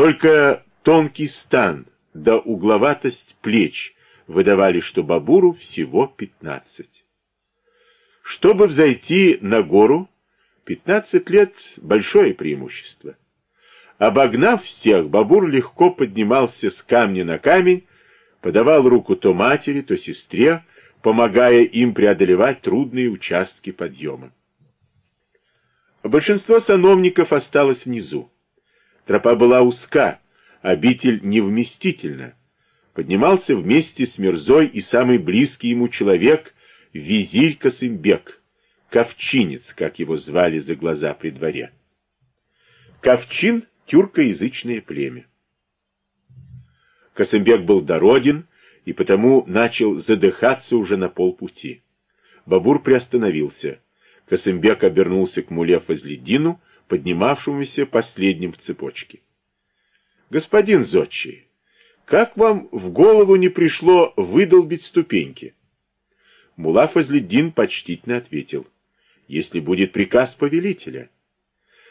Только тонкий стан да угловатость плеч выдавали, что Бабуру всего пятнадцать. Чтобы взойти на гору, пятнадцать лет – большое преимущество. Обогнав всех, Бабур легко поднимался с камня на камень, подавал руку то матери, то сестре, помогая им преодолевать трудные участки подъема. Большинство сановников осталось внизу. Тропа была узка, обитель невместительна. Поднимался вместе с Мирзой и самый близкий ему человек, визирь Косымбек, ковчинец, как его звали за глаза при дворе. Ковчин — тюркоязычное племя. Косымбек был дороден и потому начал задыхаться уже на полпути. Бабур приостановился. Косымбек обернулся к Муле Фазледину, поднимавшемуся последним в цепочке. «Господин Зодчий, как вам в голову не пришло выдолбить ступеньки?» Мула Фазледдин почтительно ответил, «Если будет приказ повелителя».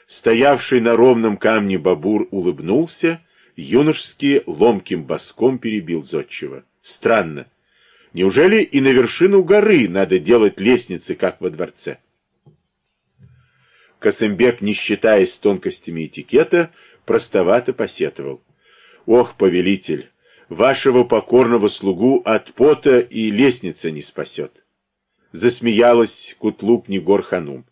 Стоявший на ровном камне Бабур улыбнулся, юношески ломким боском перебил Зодчего. «Странно. Неужели и на вершину горы надо делать лестницы, как во дворце?» Косымбек, не считаясь тонкостями этикета, простовато посетовал. «Ох, повелитель, вашего покорного слугу от пота и лестница не спасет!» Засмеялась Кутлук Негор Ханум.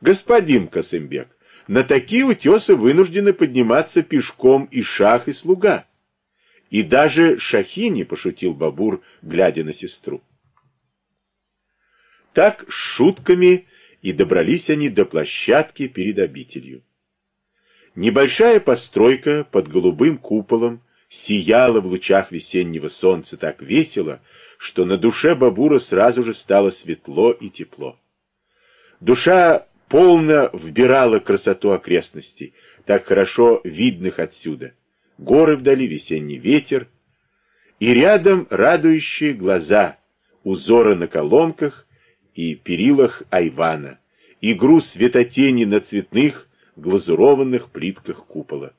«Господин Косымбек, на такие утесы вынуждены подниматься пешком и шах, и слуга». И даже Шахини, пошутил Бабур, глядя на сестру. Так с шутками и добрались они до площадки перед обителью. Небольшая постройка под голубым куполом сияла в лучах весеннего солнца так весело, что на душе Бабура сразу же стало светло и тепло. Душа полно вбирала красоту окрестностей, так хорошо видных отсюда. Горы вдали, весенний ветер, и рядом радующие глаза, узоры на колонках и перилах айвана, игру светотени на цветных глазурованных плитках купола.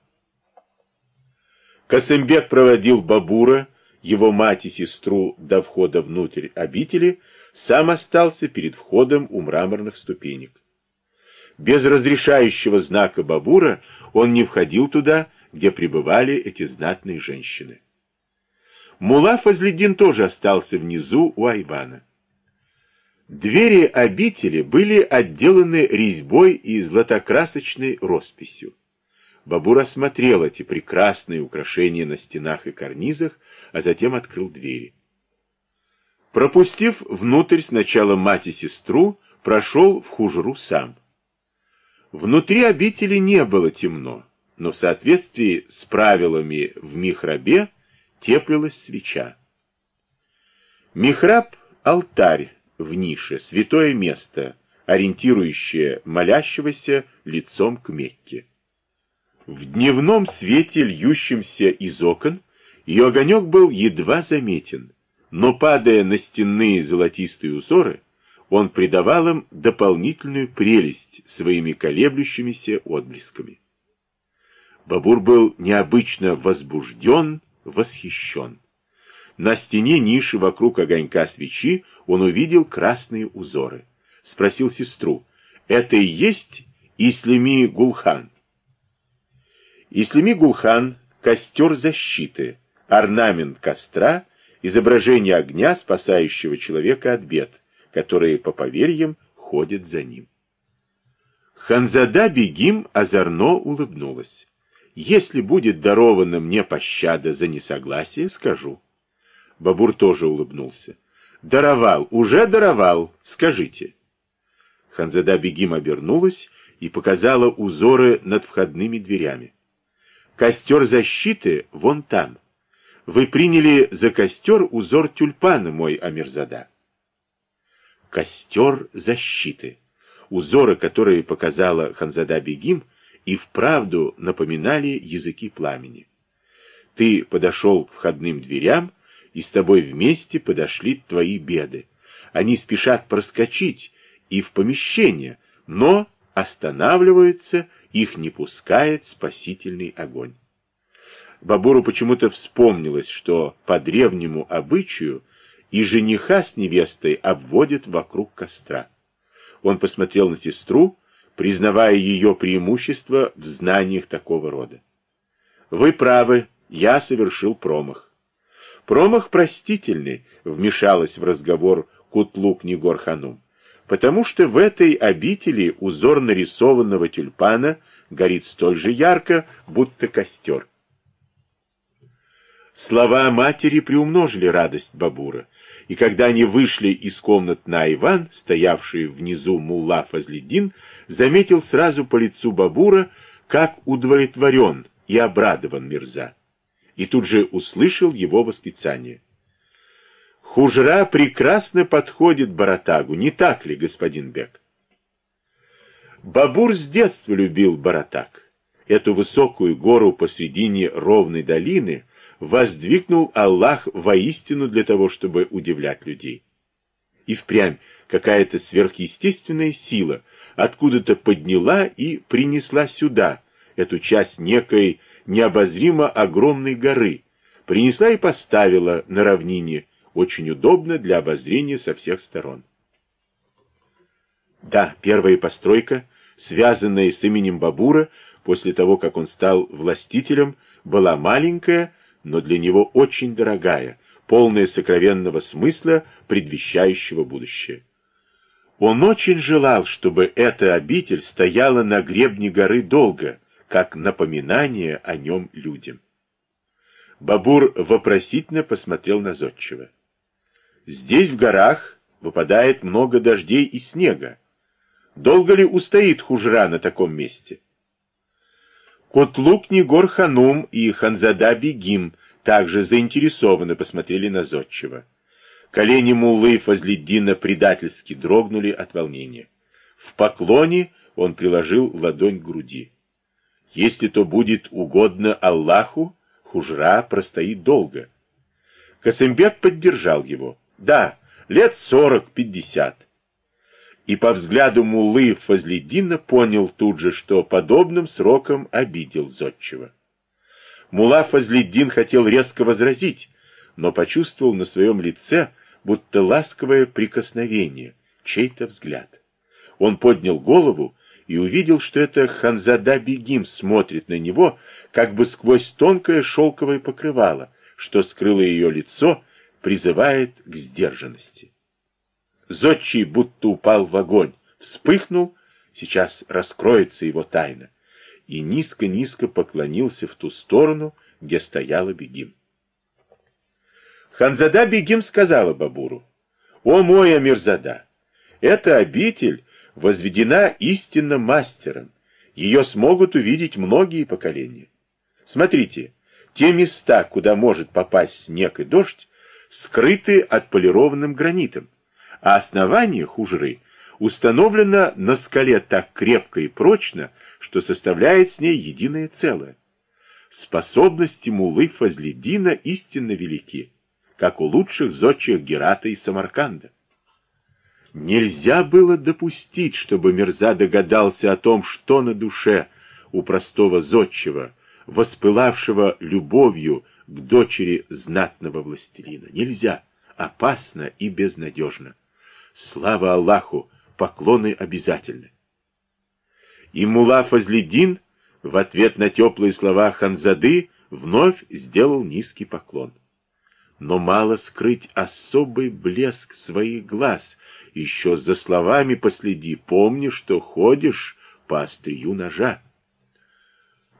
Косымбек проводил Бабура, его мать и сестру до входа внутрь обители, сам остался перед входом у мраморных ступенек. Без разрешающего знака Бабура он не входил туда, где пребывали эти знатные женщины. Мула Фазледин тоже остался внизу у Айвана. Двери обители были отделаны резьбой и златокрасочной росписью. Бабур осмотрел эти прекрасные украшения на стенах и карнизах, а затем открыл двери. Пропустив внутрь сначала мать и сестру, прошел в хужру сам. Внутри обители не было темно, но в соответствии с правилами в михрабе теплилась свеча. Михраб — алтарь, в нише, святое место, ориентирующее молящегося лицом к Мекке. В дневном свете, льющемся из окон, ее огонек был едва заметен, но, падая на стенные золотистые узоры, он придавал им дополнительную прелесть своими колеблющимися отблесками. Бабур был необычно возбужден, восхищен. На стене ниши вокруг огонька свечи он увидел красные узоры. Спросил сестру, это и есть Ислими Гулхан? Ислими Гулхан – костер защиты, орнамент костра, изображение огня, спасающего человека от бед, которые, по поверьям, ходят за ним. Ханзада Бегим озорно улыбнулась. Если будет дарована мне пощада за несогласие, скажу. Бабур тоже улыбнулся. «Даровал, уже даровал, скажите». Ханзада Бегим обернулась и показала узоры над входными дверями. «Костер защиты вон там. Вы приняли за костер узор тюльпана, мой Амирзада». Костер защиты. Узоры, которые показала Ханзада Бегим, и вправду напоминали языки пламени. Ты подошел к входным дверям, и с тобой вместе подошли твои беды. Они спешат проскочить и в помещение, но останавливаются, их не пускает спасительный огонь. Бабуру почему-то вспомнилось, что по древнему обычаю и жениха с невестой обводят вокруг костра. Он посмотрел на сестру, признавая ее преимущество в знаниях такого рода. «Вы правы, я совершил промах». «Промах простительный», — вмешалась в разговор Кутлук Нигор-ханум, «потому что в этой обители узор нарисованного тюльпана горит столь же ярко, будто костер». Слова матери приумножили радость Бабура, и когда они вышли из комнат на Иван, стоявший внизу мулла Фазледдин, заметил сразу по лицу Бабура, как удовлетворен и обрадован Мирза, и тут же услышал его восклицание. «Хужра прекрасно подходит Баратагу, не так ли, господин Бек?» Бабур с детства любил Баратаг, эту высокую гору посредине ровной долины, воздвигнул Аллах воистину для того, чтобы удивлять людей. И впрямь какая-то сверхъестественная сила откуда-то подняла и принесла сюда эту часть некой необозримо огромной горы, принесла и поставила на равнине, очень удобно для обозрения со всех сторон. Да, первая постройка, связанная с именем Бабура, после того, как он стал властителем, была маленькая, но для него очень дорогая, полная сокровенного смысла, предвещающего будущее. Он очень желал, чтобы эта обитель стояла на гребне горы долго, как напоминание о нем людям. Бабур вопросительно посмотрел на Зодчего. Здесь, в горах, выпадает много дождей и снега. Долго ли устоит хужра на таком месте? Котлук Нигор Ханум и Ханзада Бегим также заинтересованно посмотрели на Зодчего. Колени Муллы Фазлиддина предательски дрогнули от волнения. В поклоне он приложил ладонь к груди. Если то будет угодно Аллаху, хужра простоит долго. Касымбек поддержал его. Да, лет сорок-пятьдесят и по взгляду Муллы Фазледдина понял тут же, что подобным сроком обидел Зодчего. Мулла Фазледдин хотел резко возразить, но почувствовал на своем лице будто ласковое прикосновение, чей-то взгляд. Он поднял голову и увидел, что это Ханзада Бегим смотрит на него, как бы сквозь тонкое шелковое покрывало, что скрыло ее лицо, призывает к сдержанности. Зодчий будто упал в огонь, вспыхнул, сейчас раскроется его тайна, и низко-низко поклонился в ту сторону, где стояла Бегим. Ханзада Бегим сказала Бабуру, «О мой Амирзада, эта обитель возведена истинно мастером, ее смогут увидеть многие поколения. Смотрите, те места, куда может попасть снег и дождь, скрыты отполированным гранитом а основание хужры установлено на скале так крепко и прочно, что составляет с ней единое целое. Способности мулы Фазледина истинно велики, как у лучших зодчих Герата и Самарканда. Нельзя было допустить, чтобы Мирза догадался о том, что на душе у простого зодчего, воспылавшего любовью к дочери знатного властелина. Нельзя, опасно и безнадежно. Слава Аллаху, поклоны обязательны. И Мула Фазледдин в ответ на теплые слова Ханзады вновь сделал низкий поклон. Но мало скрыть особый блеск своих глаз. Еще за словами последи, помни, что ходишь по острию ножа.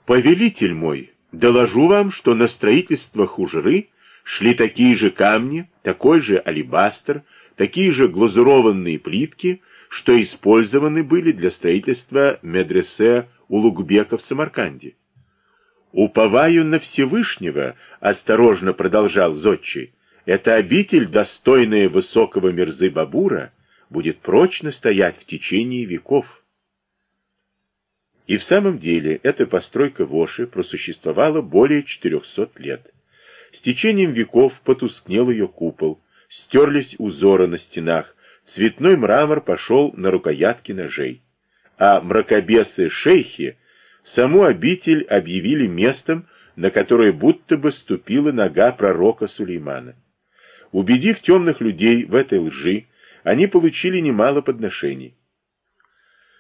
Повелитель мой, доложу вам, что на строительство хужры шли такие же камни, такой же алебастр, такие же глазурованные плитки, что использованы были для строительства медресе Улугбека в Самарканде. «Уповаю на Всевышнего», — осторожно продолжал Зодчий, «эта обитель, достойная высокого мерзы Бабура, будет прочно стоять в течение веков». И в самом деле эта постройка Воши просуществовала более 400 лет. С течением веков потускнел ее купол, стерлись узоры на стенах, цветной мрамор пошел на рукоятки ножей. А мракобесы-шейхи саму обитель объявили местом, на которое будто бы ступила нога пророка Сулеймана. Убедив темных людей в этой лжи, они получили немало подношений.